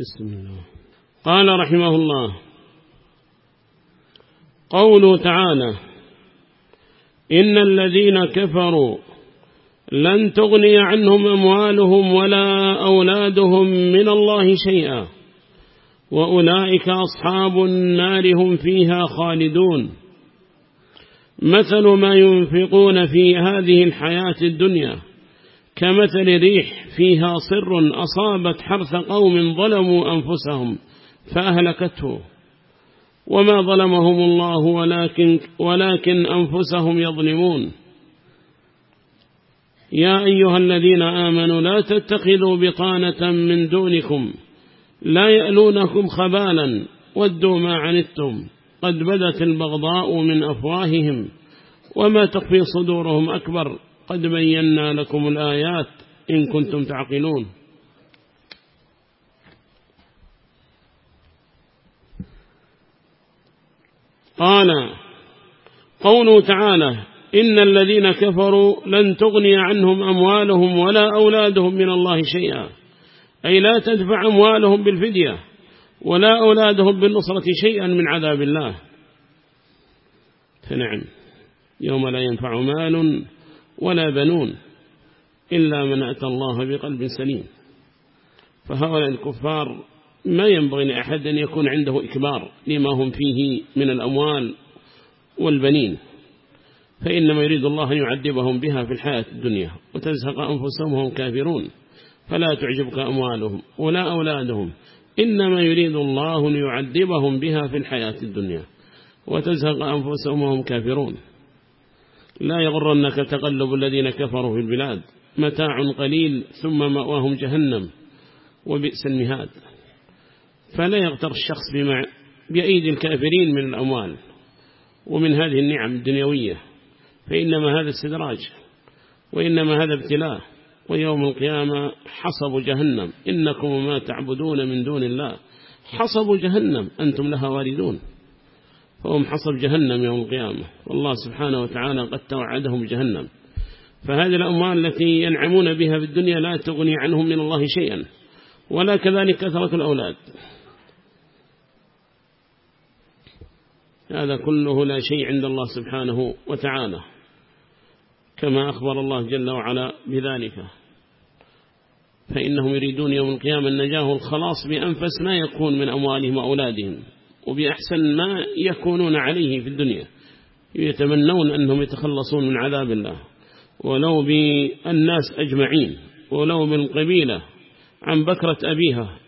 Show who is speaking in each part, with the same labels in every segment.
Speaker 1: بسم الله. قال رحمه الله قوله تعالى إن الذين كفروا لن تغني عنهم أموالهم ولا أولادهم من الله شيئا وأولئك أصحاب النار هم فيها خالدون. مثل ما ينفقون في هذه الحياة الدنيا كمثل ريح فيها صر أصابت حرث قوم ظلموا أنفسهم فأهلكته. وما ظلمهم الله ولكن, ولكن أنفسهم يظلمون. يا أيها الذين آمنوا لا تتخذوا بطانة من دونكم. لا يألونكم خبالا ودوا ما عنتم. قد بدت البغضاء من أفواههم وما تخفي صدورهم أكبر. قد بينا لكم الآيات إن كنتم تعقلون. قال قوله تعالى إن الذين كفروا لن تغني عنهم أموالهم ولا أولادهم من الله شيئا. أي لا تدفع أموالهم بالفدية ولا أولادهم بالنصرة شيئا من عذاب الله. فنعم. يوم لا ينفع مال ولا بنون إلا من أتى الله بقلب سليم. فهؤلاء الكفار ما ينبغي لأحد أن يكون عنده إكبار لما هم فيه من الأموال والبنين. فإنما يريد الله أن يعذبهم بها في الحياة الدنيا وتزهق أنفسهم وهم كافرون. فلا تعجبك أموالهم ولا أولادهم. إنما يريد الله أن يعذبهم بها في الحياة الدنيا وتزهق أنفسهم وهم كافرون. لا يغرنك تقلب الذين كفروا في البلاد. متاع قليل ثم مأواهم جهنم. وبئس المهاد. فلا يغتر الشخص بمع بأيدي الكافرين من الأموال ومن هذه النعم الدنيوية. فإنما هذا استدراج. وإنما هذا ابتلاء. ويوم القيامة حصب جهنم. إنكم ما تعبدون من دون الله. حصب جهنم. أنتم لها واردون. فهم حصب جهنم يوم القيامة. والله سبحانه وتعالى قد توعدهم جهنم. فهذه الأموال التي ينعمون بها في الدنيا لا تغني عنهم من الله شيئا ولا كذلك كثرة الأولاد. هذا كله لا شيء عند الله سبحانه وتعالى كما أخبر الله جل وعلا بذلك. فإنهم يريدون يوم القيامة النجاة والخلاص بأنفس ما يكون من أموالهم وأولادهم. وبأحسن ما يكونون عليه في الدنيا. يتمنون أنهم يتخلصون من عذاب الله. ولو بالناس أجمعين. ولو بالقبيلة عن بكرة أبيها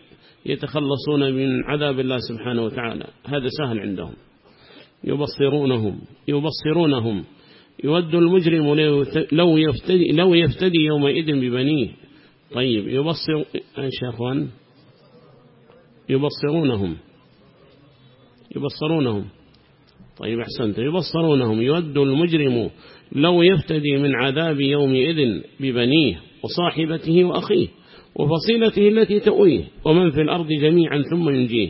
Speaker 1: يتخلصون من عذاب الله سبحانه وتعالى. هذا سهل عندهم. يبصرونهم. يبصرونهم. يود المجرم لو يفتدي, لو يفتدي يومئذ ببنيه. طيب يبصر إيش يا أخوان؟ يبصرونهم. يبصرونهم. طيب أحسنت. يبصرونهم يود المجرم لو يفتدي من عذاب يومئذ ببنيه وصاحبته وأخيه وفصيلته التي تؤويه ومن في الأرض جميعا ثم ينجيه.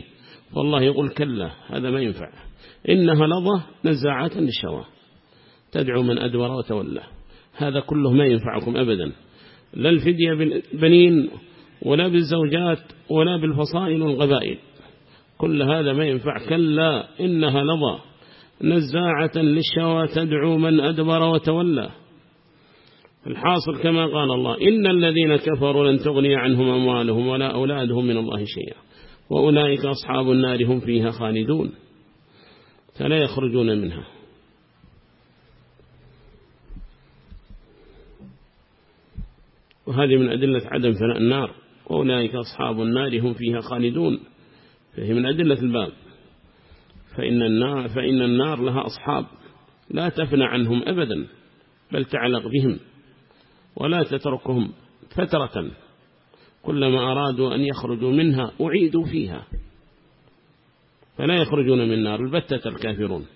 Speaker 1: فالله يقول كلا هذا ما ينفع. إنها لظى نزاعة للشوى تدعو من أدور وتولى. هذا كله ما ينفعكم أبدا. لا الفدية بالبنين ولا بالزوجات ولا بالفصائل والغبائل. كل هذا ما ينفع. كلا إنها لظى نزاعة للشوى تدعو من أدبر وتولى. الحاصل كما قال الله إن الذين كفروا لن تغني عنهم أموالهم ولا أولادهم من الله شيئا. وأولئك أصحاب النار هم فيها خالدون. فلا يخرجون منها. وهذه من أدلة عدم فناء النار. وأولئك أصحاب النار هم فيها خالدون. فهي من أدلة الباب. فإن النار, فإن النار لها أصحاب لا تفنى عنهم أبدا بل تعلق بهم ولا تتركهم فترة. كلما أرادوا أن يخرجوا منها أعيدوا فيها. فلا يخرجون من النار البتة الكافرون.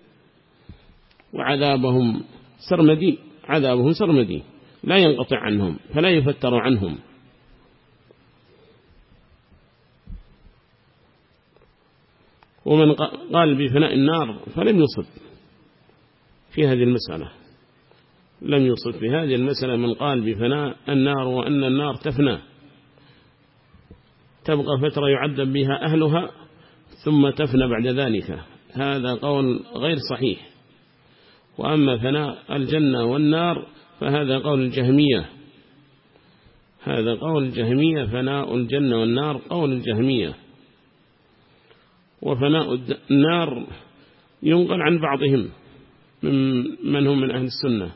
Speaker 1: وعذابهم سرمدي عذابهم سرمدي. لا ينقطع عنهم فلا يفتر عنهم. ومن قال بفناء النار فلم يصب في هذه المسألة. لم يصب في هذه المسألة من قال بفناء النار وأن النار تفنى. تبقى فترة يعذب بها أهلها ثم تفنى بعد ذلك. هذا قول غير صحيح. وأما فناء الجنة والنار فهذا قول الجهمية. هذا قول الجهمية فناء الجنة والنار قول الجهمية. وفناء النار ينقل عن بعضهم من هم من أهل السنة.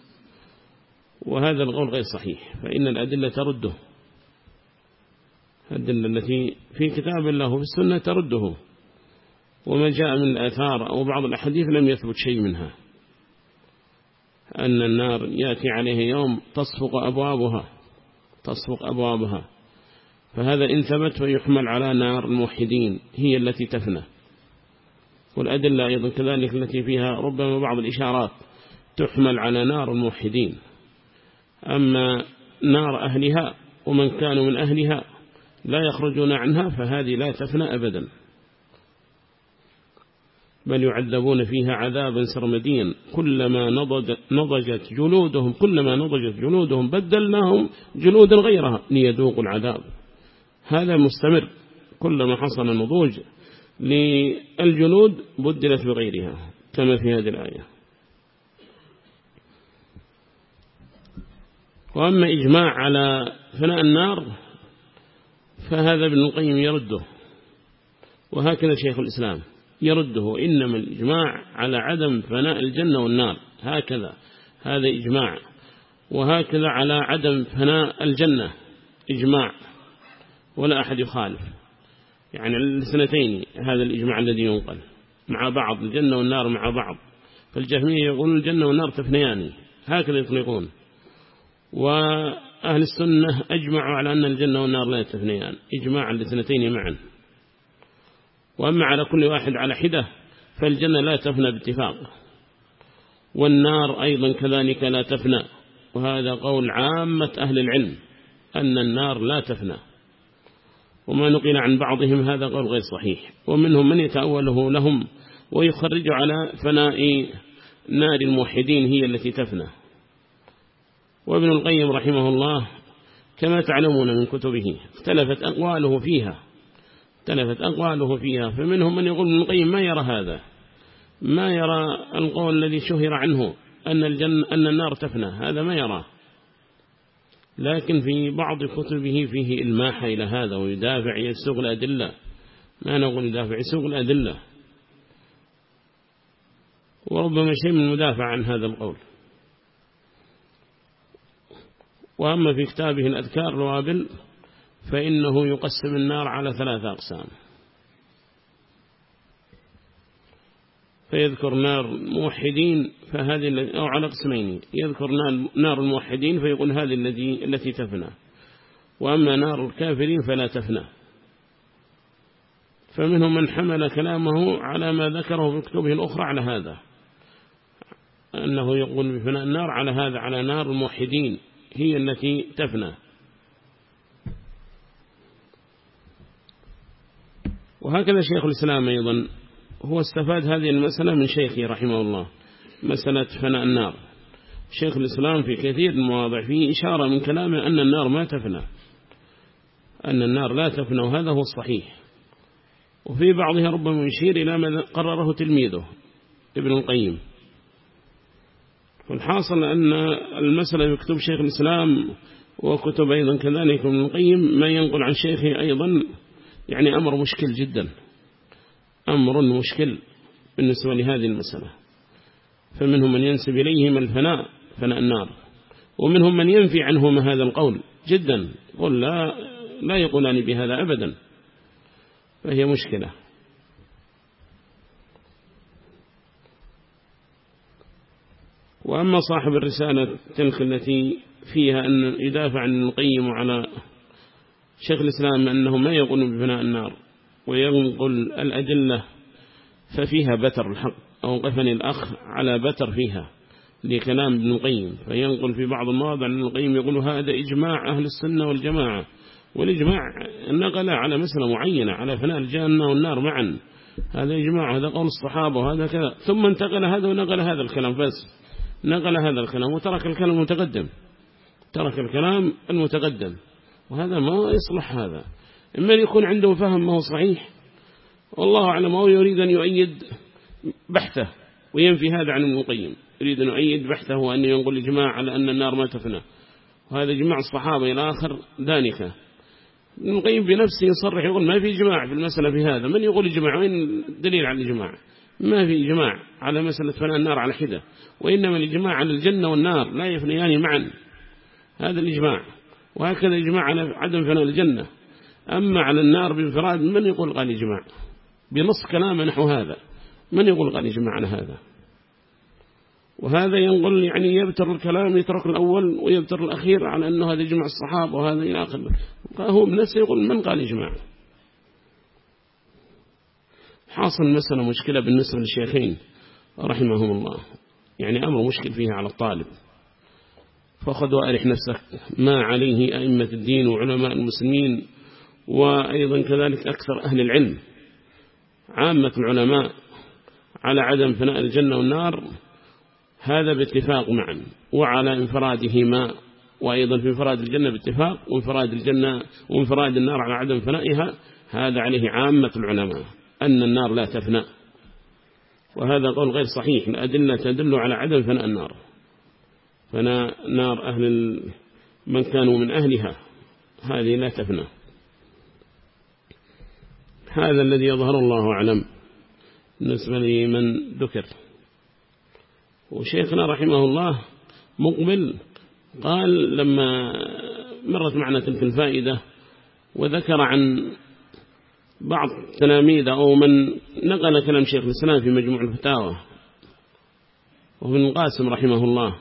Speaker 1: وهذا القول غير صحيح فإن الأدلة ترده. الأدلة التي في كتاب الله وفي السنة ترده. وما جاء من الآثار أو بعض الأحاديث لم يثبت شيء منها. أن النار يأتي عليه يوم تصفق أبوابها تصفق أبوابها. فهذا إن ثبت فيحمل على نار الموحدين هي التي تفنى. والأدلة أيضا كذلك التي فيها ربما بعض الإشارات تحمل على نار الموحدين. أما نار أهلها ومن كانوا من أهلها لا يخرجون عنها فهذه لا تفنى أبدا. بل يعذبون فيها عذابا سرمديا. كلما نضجت جلودهم كلما نضجت جلودهم بدلناهم جلودا غيرها ليذوقوا العذاب. هذا مستمر. كلما حصل نضوج للجلود بدلت بغيرها كما في هذه الآية. وأما إجماع على فناء النار فهذا ابن القيم يرده. وهكذا شيخ الإسلام يرده إنما الإجماع على عدم فناء الجنة والنار. هكذا هذا إجماع. وهكذا على عدم فناء الجنة إجماع. ولا أحد يخالف. يعني السنتين هذا الإجماع الذي ينقل مع بعض الجنة والنار مع بعض. فالجهمية يقولون الجنة والنار تفنيان هكذا يطلقون. وأهل السنة أجمعوا على أن الجنة والنار لا تفنيان إجماع الاثنتين معا. وأما على كل واحد على حدة فالجنة لا تفنى باتفاق. والنار أيضا كذلك لا تفنى وهذا قول عامة أهل العلم أن النار لا تفنى. وما نقل عن بعضهم هذا غير صحيح. ومنهم من يتأوله لهم ويخرج على فناء نار الموحدين هي التي تفنى. وابن القيم رحمه الله كما تعلمون من كتبه اختلفت أقواله فيها اختلفت أقواله فيها. فمنهم من يقول ابن القيم ما يرى هذا؟ ما يرى القول الذي شهر عنه أن, الجنة أن النار تفنى؟ هذا ما يراه. لكن في بعض كتبه فيه الماحة إلى هذا ويدافع يسوق الأدلة. ما نقول يدافع يسوق الأدلة. وربما شيء من مدافع عن هذا القول. وأما في كتابه الأذكار الوابل فإنه يقسم النار على ثلاثة أقسام. فيذكر نار موحدين فهذه أو على قسمين. يذكر نار الموحدين فيقول هذه التي التي تفنى. وأما نار الكافرين فلا تفنى. فمنهم من حمل كلامه على ما ذكره في كتبه الأخرى على هذا. أنه يقول بفناء النار على هذا على نار الموحدين. هي التي تفنى. وهكذا شيخ الإسلام أيضا. هو استفاد هذه المسألة من شيخه رحمه الله. مسألة فناء النار. شيخ الإسلام في كثير من المواضع فيه إشارة من كلامه أن النار ما تفنى. أن النار لا تفنى وهذا هو الصحيح. وفي بعضها ربما يشير إلى ما قرره تلميذه ابن القيم. والحاصل أن المسألة يكتب شيخ الإسلام وكتب أيضا كذلك ابن القيم ما ينقل عن شيخه أيضا يعني أمر مشكل جدا. أمر مشكل بالنسبة لهذه المسألة. فمنهم من ينسب إليهم الفناء فناء النار. ومنهم من ينفي عنهم هذا القول جدا قل لا, لا يقولان بهذا أبدا. فهي مشكلة. وأما صاحب الرسالة تلك التي فيها أن يدافع عن القيم على شيخ الإسلام أنه ما يقول ببناء النار وينقل الأدلة ففيها بتر الحق. أوقفني الأخ على بتر فيها لكلام ابن القيم فينقل في بعض المواضع أن القيم يقول هذا إجماع أهل السنة والجماعة والإجماع نقل على مسألة معينة على فناء الجنة والنار معا هذا إجماع هذا قول الصحابة وهذا كذا ثم انتقل هذا ونقل هذا الكلام بس نقل هذا الكلام وترك الكلام المتقدم ترك الكلام المتقدم وهذا ما يصلح هذا إما يكون عنده فهم ما هو صحيح والله أعلم هو يريد أن يؤيد بحثه وينفي هذا عن ابن القيم. يريد أن يؤيد بحثه وأنه ينقل إجماع على أن النار ما تفنى. وهذا جماع الصحابة إلى آخر ذلك ابن القيم بنفسه يصرح يقول ما في إجماع في المسألة في هذا. من يقول إجماع؟ وين الدليل على الإجماع؟ ما في إجماع على مسألة فناء النار على حدة. وإنما الإجماع على الجنة والنار لا يفنيان معا. هذا الإجماع. وهكذا إجماع على عدم فناء الجنة. أما على النار بانفراد من يقول قال إجماع؟ بنص كلام نحو هذا. من يقول إجماع على هذا؟ وهذا ينقل يعني يبتر الكلام يترك الأول ويبتر الأخير على أنه هذا إجماع الصحابة وهذا إلى آخر. هو بنفسه يقول من قال إجماع حاصل مسألة مشكلة بالنسبة للشيخين رحمهم الله. يعني أمر مشكل فيها على الطالب. فخذ وأرح نفسك. ما عليه أئمة الدين وعلماء المسلمين وأيضا كذلك أكثر أهل العلم. عامة العلماء على عدم فناء الجنة والنار هذا باتفاق معا وعلى انفرادهما وأيضا في انفراد الجنة باتفاق وانفراد الجنة وانفراد النار على عدم فنائها هذا عليه عامة العلماء أن النار لا تفنى. وهذا قول غير صحيح الأدلة تدل على عدم فناء النار. فناء نار أهل من كانوا من أهلها هذه لا تفنى. هذا الذي يظهر الله أعلم. بالنسبة لمن ذكر. وشيخنا رحمه الله مقبل قال لما مرت معنا تلك الفائدة وذكر عن بعض تلاميذ أو من نقل كلام شيخ الإسلام في مجموع الفتاوى وابن القاسم رحمه الله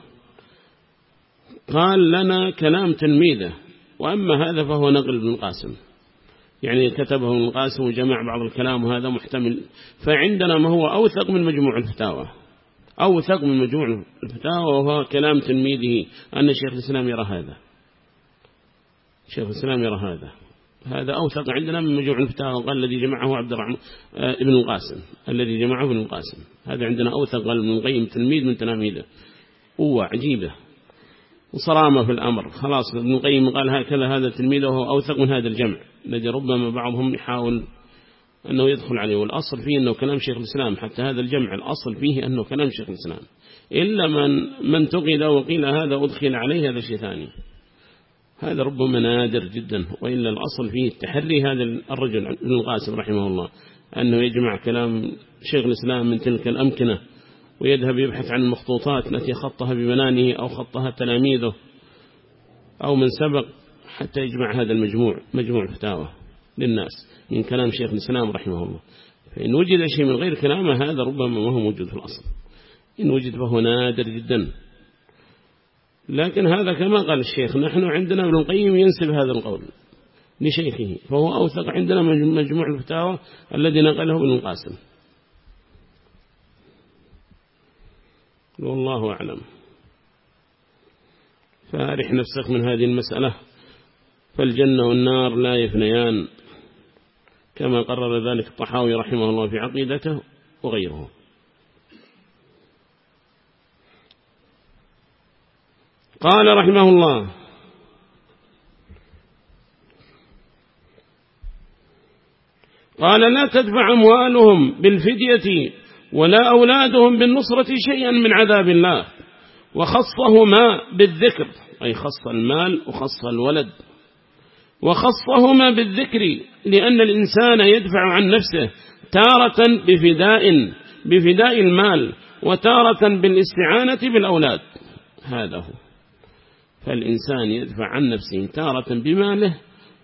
Speaker 1: قال لنا كلام تلميذه وأما هذا فهو نقل ابن القاسم. يعني كتبه القاسم وجمع بعض الكلام وهذا محتمل. فعندنا ما هو أوثق من مجموع الفتاوى. أوثق من مجموع الفتاوى وهو كلام تلميذه أن شيخ الإسلام يرى هذا. شيخ الإسلام يرى هذا. هذا أوثق عندنا من مجموع الفتاوى. قال الذي جمعه عبد الرحمن آه، ابن القاسم. الذي جمعه ابن القاسم. هذا عندنا أوثق. قال ابن القيم تلميذ من تلاميذه. قوة عجيبة. وصرامة في الأمر. خلاص ابن القيم قال هكذا هذا تلميذه وهو أوثق من هذا الجمع. الذي ربما بعضهم يحاول أنه يدخل عليه. والأصل فيه أنه كلام شيخ الإسلام حتى هذا الجمع الأصل فيه أنه كلام شيخ الإسلام. إلا من من تقيد وقيل هذا أدخل عليه هذا شيء ثاني. هذا ربما نادر جدا وإلا الأصل فيه التحري هذا الرجل ابن القاسم رحمه الله أنه يجمع كلام شيخ الإسلام من تلك الأمكنة ويذهب يبحث عن المخطوطات التي خطها ببنانه أو خطها تلاميذه أو من سبق حتى يجمع هذا المجموع مجموع الفتاوى للناس من كلام شيخ الإسلام رحمه الله. فإن وجد شيء من غير كلامه هذا ربما ما هو موجود في الأصل. إن وجد فهو نادر جدا. لكن هذا كما قال الشيخ نحن عندنا ابن القيم ينسب هذا القول لشيخه فهو أوثق عندنا مجموع الفتاوى الذي نقله ابن القاسم. والله أعلم. فارح نفسك من هذه المسألة. فالجنة والنار لا يفنيان كما قرر ذلك الطحاوي رحمه الله في عقيدته وغيره. قال رحمه الله قال لا تدفع أموالهم بالفدية ولا أولادهم بالنصرة شيئا من عذاب الله وخصهما بالذكر أي خص المال وخص الولد. وخصهما بالذكر لأن الإنسان يدفع عن نفسه تارة بفداء بفداء المال وتارة بالاستعانة بالأولاد. هذا هو. فالإنسان يدفع عن نفسه تارة بماله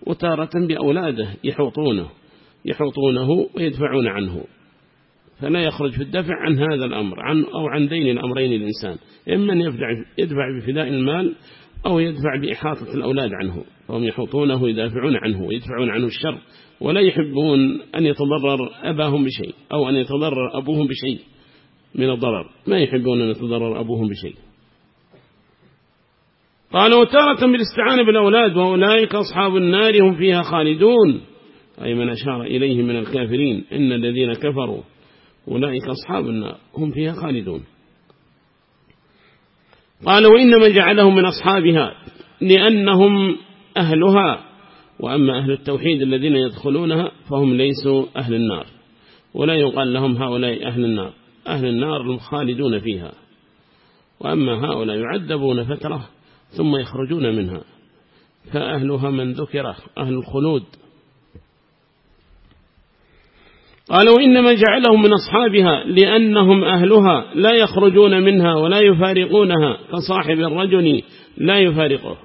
Speaker 1: وتارة بأولاده يحوطونه يحوطونه ويدفعون عنه. فلا يخرج في الدفع عن هذا الأمر عن أو عن دين الأمرين الإنسان. إما أن يدفع, يدفع بفداء المال أو يدفع بإحاطة الأولاد عنه فهم يحوطونه يدافعون عنه ويدفعون عنه الشر ولا يحبون أن يتضرر أباهم بشيء أو أن يتضرر أبوهم بشيء من الضرر ما يحبون أن يتضرر أبوهم بشيء. قال وتارة بالاستعانة بالأولاد وأولئك أصحاب النار هم فيها خالدون. أي من أشار إليه من الكافرين إن الذين كفروا أولئك أصحاب النار هم فيها خالدون. قال وإنما جعلهم من أصحابها لأنهم أهلها وأما أهل التوحيد الذين يدخلونها فهم ليسوا أهل النار ولا يقال لهم هؤلاء أهل النار أهل النار الخالدون فيها وأما هؤلاء يعذبون فترة ثم يخرجون منها فأهلها من ذكره أهل الخلود. قالوا إنما جعلهم من أصحابها لأنهم أهلها لا يخرجون منها ولا يفارقونها كصاحب الرجل لا يفارقه.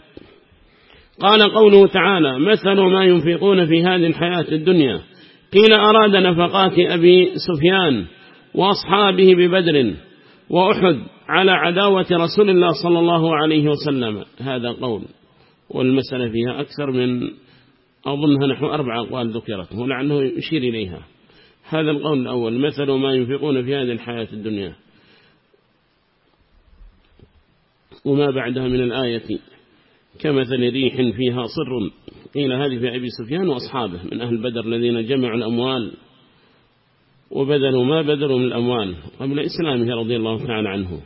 Speaker 1: قال قوله تعالى مثل ما ينفقون في هذه الحياة الدنيا. قيل أراد نفقات أبي سفيان وأصحابه ببدر وأحد على عداوة رسول الله صلى الله عليه وسلم. هذا قول. والمسألة فيها أكثر من أظنها نحو أربع أقوال ذكرت ولعله يشير إليها. هذا القول الأول مثل ما ينفقون في هذه الحياة الدنيا. وما بعدها من الآية كمثل ريح فيها صر. قيل هذه في أبي سفيان وأصحابه من أهل بدر الذين جمعوا الأموال وبذلوا ما بذلوا من الأموال قبل إسلامه رضي الله تعالى عنه.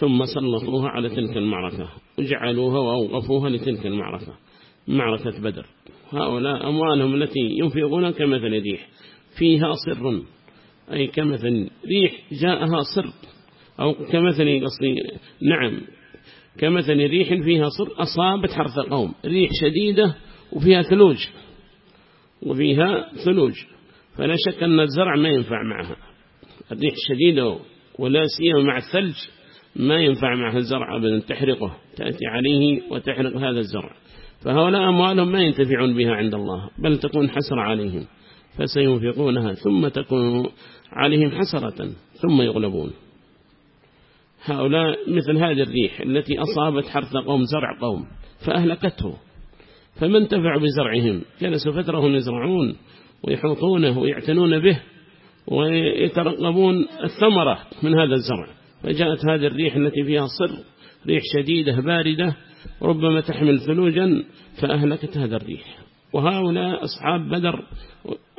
Speaker 1: ثم سلطوها على تلك المعركة وجعلوها وأوقفوها لتلك المعركة معركة بدر. هؤلاء أموالهم التي ينفقون كمثل ريح. فيها صر. أي كمثل ريح جاءها صر. أو كمثل قصدي نعم. كمثل ريح فيها صر أصابت حرث قوم ريح شديدة وفيها ثلوج. وفيها ثلوج. فلا شك أن الزرع ما ينفع معها. الريح شديدة ولا سيما مع الثلج ما ينفع معها الزرع أبدا. تحرقه. تأتي عليه وتحرق هذا الزرع. فهؤلاء أموالهم ما ينتفعون بها عند الله بل تكون حسر عليهم. فسينفقونها ثم تكون عليهم حسرة ثم يغلبون. هؤلاء مثل هذه الريح التي أصابت حرث قوم زرع قوم فأهلكته. فمن انتفع بزرعهم؟ جلسوا فترة هم يزرعون ويحوطونه ويعتنون به ويترقبون الثمرة من هذا الزرع. فجاءت هذه الريح التي فيها صر ريح شديدة باردة ربما تحمل ثلوجا فأهلكت هذا الريح. وهؤلاء أصحاب بدر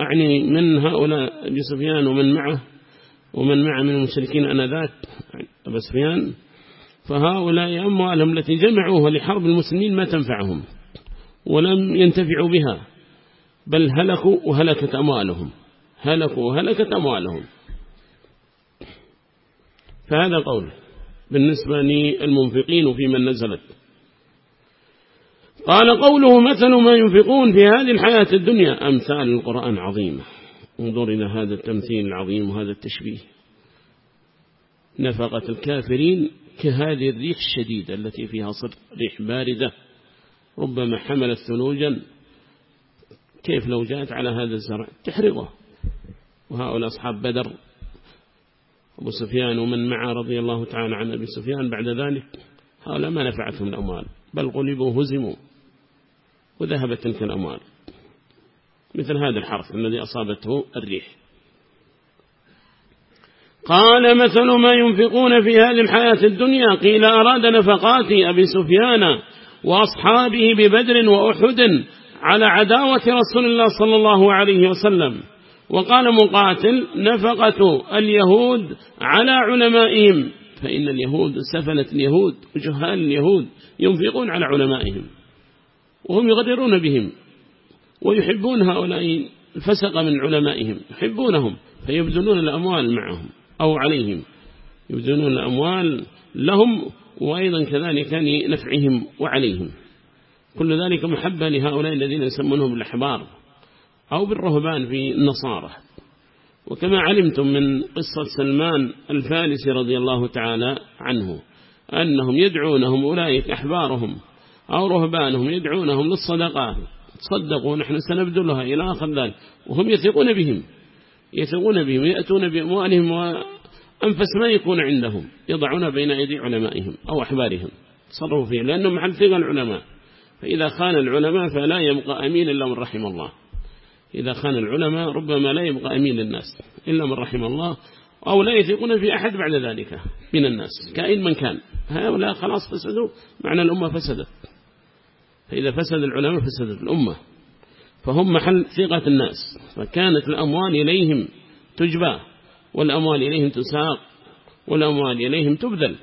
Speaker 1: أعني من هؤلاء أبي سفيان ومن معه ومن معه من المشركين أنذاك أبا سفيان فهؤلاء أموالهم التي جمعوها لحرب المسلمين ما تنفعهم ولم ينتفعوا بها بل هلكوا وهلكت أموالهم هلكوا وهلكت أموالهم. فهذا قول بالنسبة للمنفقين في من نزلت. قال قوله مثل ما ينفقون في هذه الحياة الدنيا أمثال القرآن عظيمة. انظر إلى هذا التمثيل العظيم وهذا التشبيه. نفقة الكافرين كهذه الريح الشديدة التي فيها صدق ريح باردة. ربما حملت ثلوجا. كيف لو جاءت على هذا الزرع؟ تحرقه. وهؤلاء أصحاب بدر. أبو سفيان ومن معه رضي الله تعالى عن أبي سفيان بعد ذلك. هؤلاء ما نفعتهم الأموال بل غلبوا هزموا. وذهبت تلك الأموال. مثل هذا الحرف الذي أصابته الريح. قال مثل ما ينفقون في هذه الحياة الدنيا. قيل أراد نفقات أبي سفيان وأصحابه ببدر وأحد على عداوة رسول الله صلى الله عليه وسلم. وقال مقاتل نفقة اليهود على علمائهم. فإن اليهود سفلت اليهود وجهال اليهود ينفقون على علمائهم. وهم يغدرون بهم ويحبون هؤلاء الفسق من علمائهم يحبونهم فيبذلون الأموال معهم أو عليهم يبذلون الأموال لهم وأيضا كذلك لنفعهم وعليهم. كل ذلك محبة لهؤلاء الذين يسمونهم الأحبار أو بالرهبان في النصارى. وكما علمتم من قصة سلمان الفارسي رضي الله تعالى عنه أنهم يدعونهم أولئك أحبارهم. أو رهبانهم يدعونهم للصدقات تصدقوا نحن سنبذلها إلى آخر ذلك. وهم يثقون بهم. يثقون بهم يأتون بأموالهم وأنفس ما يكون عندهم. يضعون بين أيدي علمائهم أو أحبارهم. صرفوا فيه لأنهم محل ثقة العلماء. فإذا خان العلماء فلا يبقى أمين إلا من رحم الله. إذا خان العلماء ربما لا يبقى أمين للناس إلا من رحم الله أو لا يثقون في أحد بعد ذلك من الناس كائن من كان. هؤلاء خلاص فسدوا معنى الأمة فسدت. فإذا فسد العلماء فسدت الأمة. فهم محل ثقة الناس. فكانت الأموال إليهم تجبى والأموال إليهم تساق والأموال إليهم تبذل.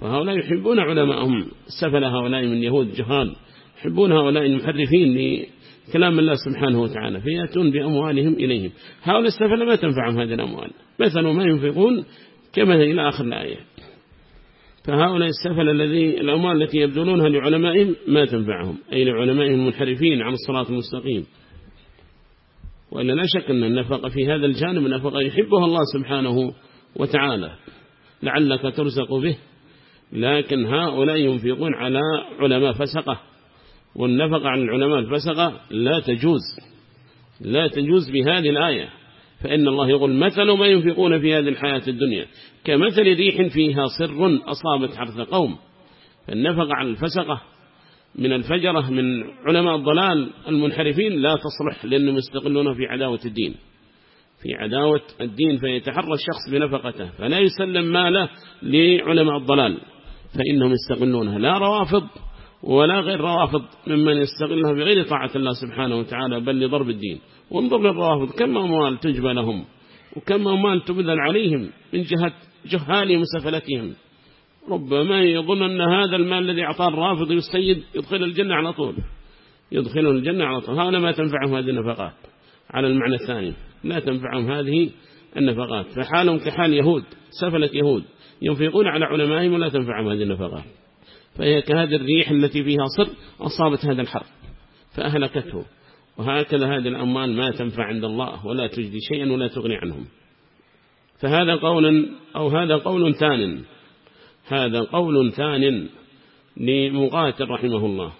Speaker 1: فهؤلاء يحبون علماءهم. سفل هؤلاء من يهود جهال يحبون هؤلاء المحرفين لكلام الله سبحانه وتعالى فيأتون بأموالهم إليهم. هؤلاء السفل ما تنفعهم هذه الأموال. مثل ما ينفقون كما إلى آخر الآية. فهؤلاء السفل الذي الأموال التي يبذلونها لعلمائهم ما تنفعهم أي لعلمائهم المنحرفين عن الصراط المستقيم. وإلا لا شك أن النفق في هذا الجانب نفق يحبها الله سبحانه وتعالى لعلك ترزق به. لكن هؤلاء ينفقون على علماء فسقة والنفق عن العلماء الفسقة لا تجوز لا تجوز بهذه الآية. فإن الله يقول مثل ما ينفقون في هذه الحياة الدنيا كمثل ريح فيها سر أصابت حرث قوم. فالنفق عن الفسقة من الفجرة من علماء الضلال المنحرفين لا تصلح لأنهم يستقلون في عداوة الدين. في عداوة الدين فيتحرى الشخص بنفقته فلا يسلم ماله لعلماء الضلال فإنهم يستقلونها. لا روافض ولا غير روافض ممن يستغلها بغير طاعة الله سبحانه وتعالى بل لضرب الدين. وانظر للروافض كم أموال تجبى لهم وكم أموال تبذل عليهم من جهة جهالهم وسفلتهم ربما يظن أن هذا المال الذي أعطاه الرافض والسيد يدخل الجنة على طول. يدخلون الجنة على طول. هؤلاء ما تنفعهم هذه النفقات. على المعنى الثاني لا تنفعهم هذه النفقات. فحالهم كحال يهود سفلة يهود. ينفقون على علمائهم ولا تنفعهم هذه النفقات. فهي كهذه الريح التي فيها صر أصابت هذا الحرب فأهلكته. وهكذا هذه الأموال ما تنفع عند الله ولا تجدي شيئا ولا تغني عنهم. فهذا قول أو هذا قول ثان هذا قول ثان لمقاتل رحمه الله.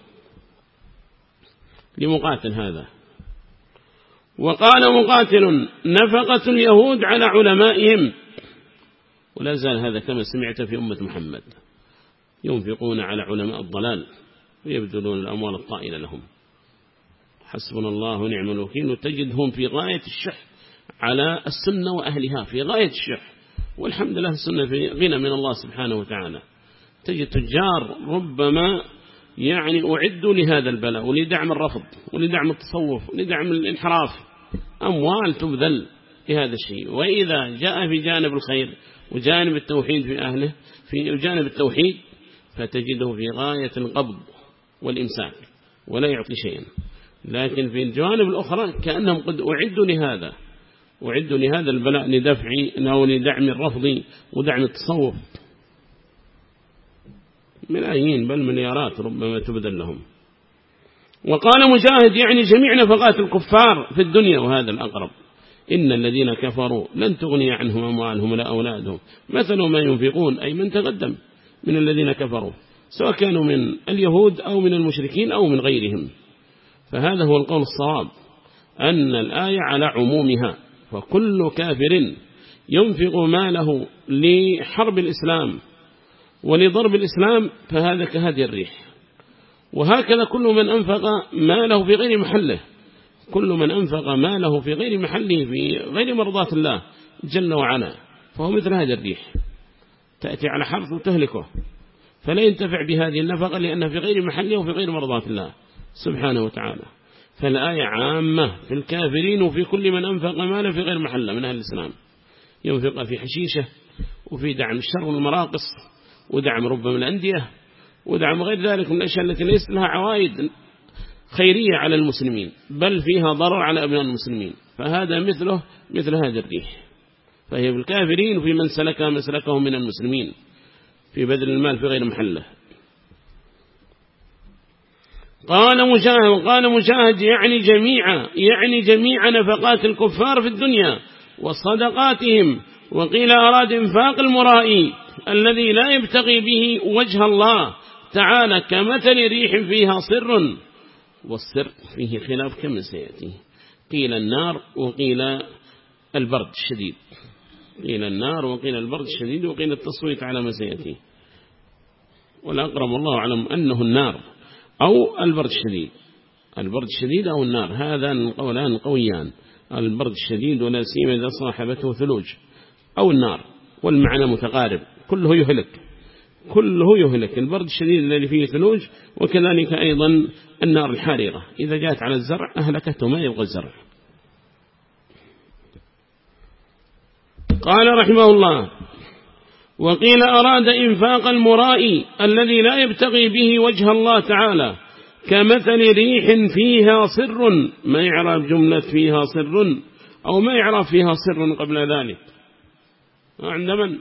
Speaker 1: لمقاتل هذا. وقال مقاتل نفقة اليهود على علمائهم. ولا زال هذا كما سمعت في أمة محمد. ينفقون على علماء الضلال ويبذلون الأموال الطائلة لهم. حسبنا الله ونعم الوكيل. وتجدهم في غاية الشح على السنة وأهلها في غاية الشح. والحمد لله السنة في غنى من الله سبحانه وتعالى. تجد تجار ربما يعني أعدوا لهذا البلاء ولدعم الرفض ولدعم التصوف ولدعم الانحراف. أموال تبذل في هذا الشيء. وإذا جاء في جانب الخير وجانب التوحيد في أهله في جانب التوحيد فتجده في غاية القبض والإمساك ولا يعطي شيئا. لكن في الجوانب الأخرى كأنهم قد أعدوا لهذا أعدوا لهذا البلاء لدفع أو لدعم الرفض ودعم التصوف. ملايين بل مليارات ربما تبذل لهم. وقال مجاهد يعني جميع نفقات الكفار في الدنيا وهذا الأقرب. إن الذين كفروا لن تغني عنهم أموالهم ولا أولادهم. مثل ما ينفقون أي من تقدم. من الذين كفروا سواء كانوا من اليهود أو من المشركين أو من غيرهم. فهذا هو القول الصواب أن الآية على عمومها فكل كافر ينفق ماله لحرب الإسلام ولضرب الإسلام فهذا كهذه الريح. وهكذا كل من أنفق ماله في غير محله كل من أنفق ماله في غير محله في غير مرضات الله جل وعلا فهو مثل هذه الريح. تأتي على حرث وتهلكه. فلا ينتفع بهذه النفقة لأنها في غير محله وفي غير مرضات الله سبحانه وتعالى. فالآية عامة في الكافرين وفي كل من أنفق ماله في غير محله من أهل الإسلام. ينفق في حشيشة وفي دعم الشر والمراقص ودعم ربما الأندية ودعم غير ذلك من الأشياء التي ليس لها عوائد خيرية على المسلمين بل فيها ضرر على أبناء المسلمين. فهذا مثله مثل هذا الريح. فهي في الكافرين وفي من سلك مسلكهم من المسلمين. في بذل المال في غير محله. قال مجاهد قال مجاهد يعني جميع يعني جميع نفقات الكفار في الدنيا وصدقاتهم وقيل أراد إنفاق المرائي الذي لا يبتغي به وجه الله تعالى كمثل ريح فيها سر والسر فيه خلاف كما سيأتي قيل النار وقيل البرد الشديد. قيل النار وقيل البرد الشديد وقيل التصويت على ما سيأتي. والأقرب الله أعلم أنه النار أو البرد الشديد. البرد الشديد أو النار هذا القولان قويان. البرد الشديد ولا سيما إذا صاحبته ثلوج أو النار والمعنى متقارب. كله يهلك. كله يهلك. البرد الشديد الذي فيه ثلوج وكذلك أيضا النار الحارقة إذا جاءت على الزرع أهلكته ما يبغى الزرع. قال رحمه الله وقيل أراد إنفاق المرائي الذي لا يبتغي به وجه الله تعالى كمثل ريح فيها سر ما يعرف جملة فيها سر أو ما يعرف فيها سر قبل ذلك. عند من؟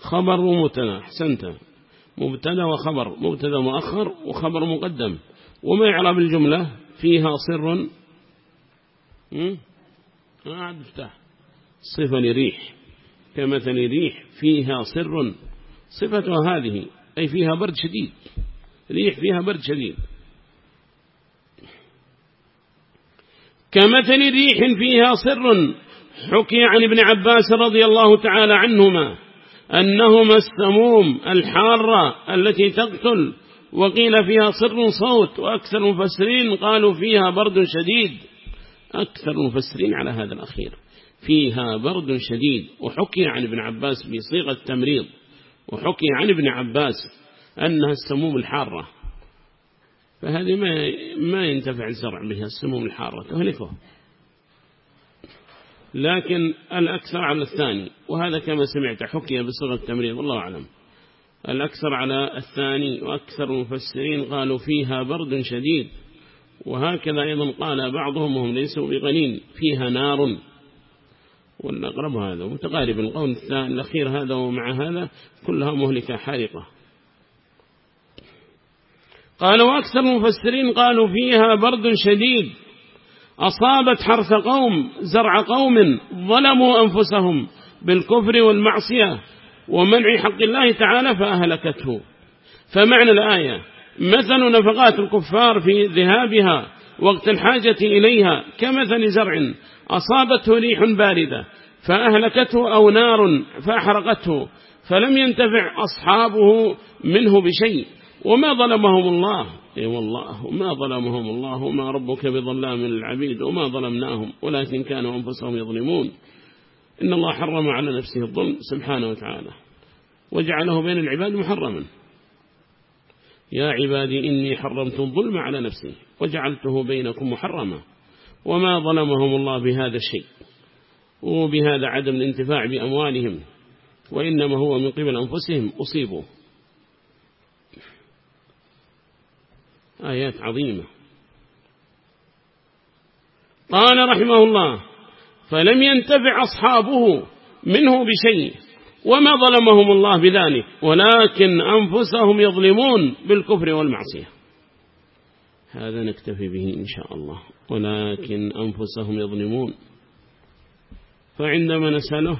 Speaker 1: خبر ومتنا حسنت مبتدا وخبر مبتدا مؤخر وخبر مقدم. وما يعرف الجملة؟ فيها قاعد افتح صفة لريح كمثل ريح فيها سر صفتها هذه أي فيها برد شديد ريح فيها برد شديد. كمثل ريح فيها سر حكي عن ابن عباس رضي الله تعالى عنهما أنهما السموم الحارة التي تقتل وقيل فيها سر صوت وأكثر المفسرين قالوا فيها برد شديد. أكثر المفسرين على هذا الأخير. فيها برد شديد وحكي عن ابن عباس بصيغة تمريض وحكي عن ابن عباس أنها السموم الحارة. فهذه ما ما ينتفع الزرع بها السموم الحارة تهلكه. لكن الأكثر على الثاني وهذا كما سمعت حكي بصيغة التمريض والله أعلم. الأكثر على الثاني وأكثر المفسرين قالوا فيها برد شديد. وهكذا أيضا قال بعضهم وهم ليسوا بغنين فيها نار. والأقرب هذا متقارب القول الأخير هذا ومع هذا كلها مهلكة حارقة. قال وأكثر المفسرين قالوا فيها برد شديد. أصابت حرث قوم زرع قوم ظلموا أنفسهم بالكفر والمعصية ومنع حق الله تعالى فأهلكته. فمعنى الآية مثل نفقات الكفار في ذهابها وقت الحاجة إليها كمثل زرع أصابته ريح باردة فأهلكته أو نار فأحرقته فلم ينتفع أصحابه منه بشيء. وما ظلمهم الله؟ إي والله ما ظلمهم الله وما ربك بظلام للعبيد وما ظلمناهم ولكن كانوا أنفسهم يظلمون. إن الله حرم على نفسه الظلم سبحانه وتعالى وجعله بين العباد محرما. يا عبادي إني حرمت الظلم على نفسي وجعلته بينكم محرما وما ظلمهم الله بهذا الشيء وبهذا عدم الانتفاع بأموالهم وإنما هو من قبل أنفسهم أصيبوا. آيات عظيمة. قال رحمه الله فلم ينتفع أصحابه منه بشيء وما ظلمهم الله بذلك ولكن أنفسهم يظلمون بالكفر والمعصية. هذا نكتفي به إن شاء الله. ولكن أنفسهم يظلمون. فعندما نسأله